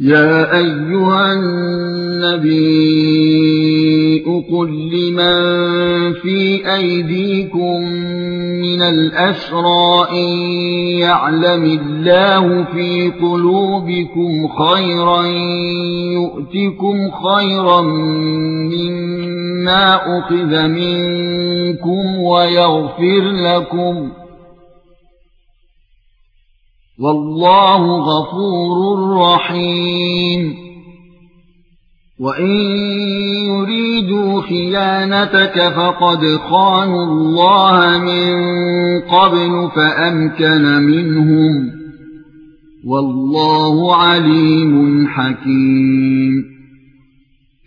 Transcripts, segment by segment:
يا أيها النبي قل لمن في أيديكم من الأسرى إن يعلم الله في قلوبكم خيرا يؤتكم خيرا مما أخذ منكم ويغفر لكم. والله غفور رحيم. وإن يريدوا خيانتك فقد خانوا الله من قبل فأمكن منهم. والله عليم حكيم.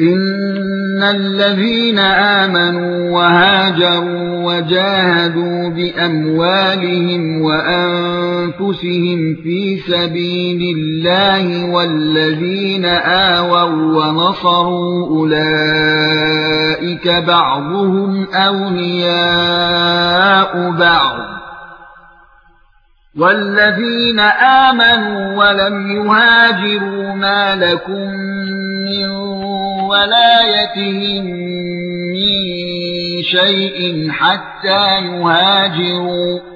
إن الذين آمنوا وهاجروا وجاهدوا بأموالهم وانفسهم في سبيل الله والذين آووا ونصروا أولئك بعضهم أولياء بعض. والذين آمنوا ولم يهاجروا ما لكم من ولايتهم من شيء حتى يهاجروا.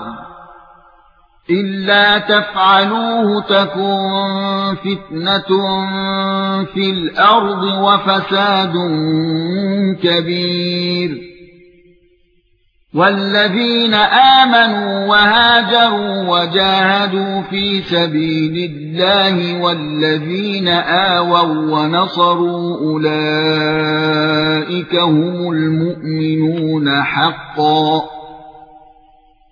إلا تفعلوه تكن فتنة في الأرض وفساد كبير. والذين آمنوا وهاجروا وجاهدوا في سبيل الله والذين آووا ونصروا أولئك هم المؤمنون حقا.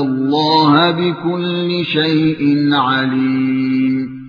الله بكل شيء عليم